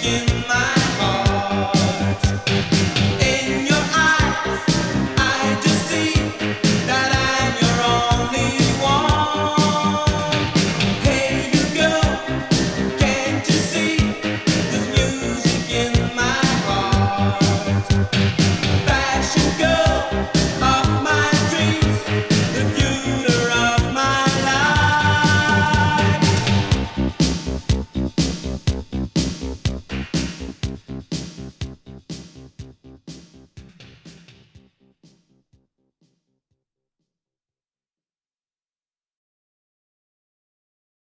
Again.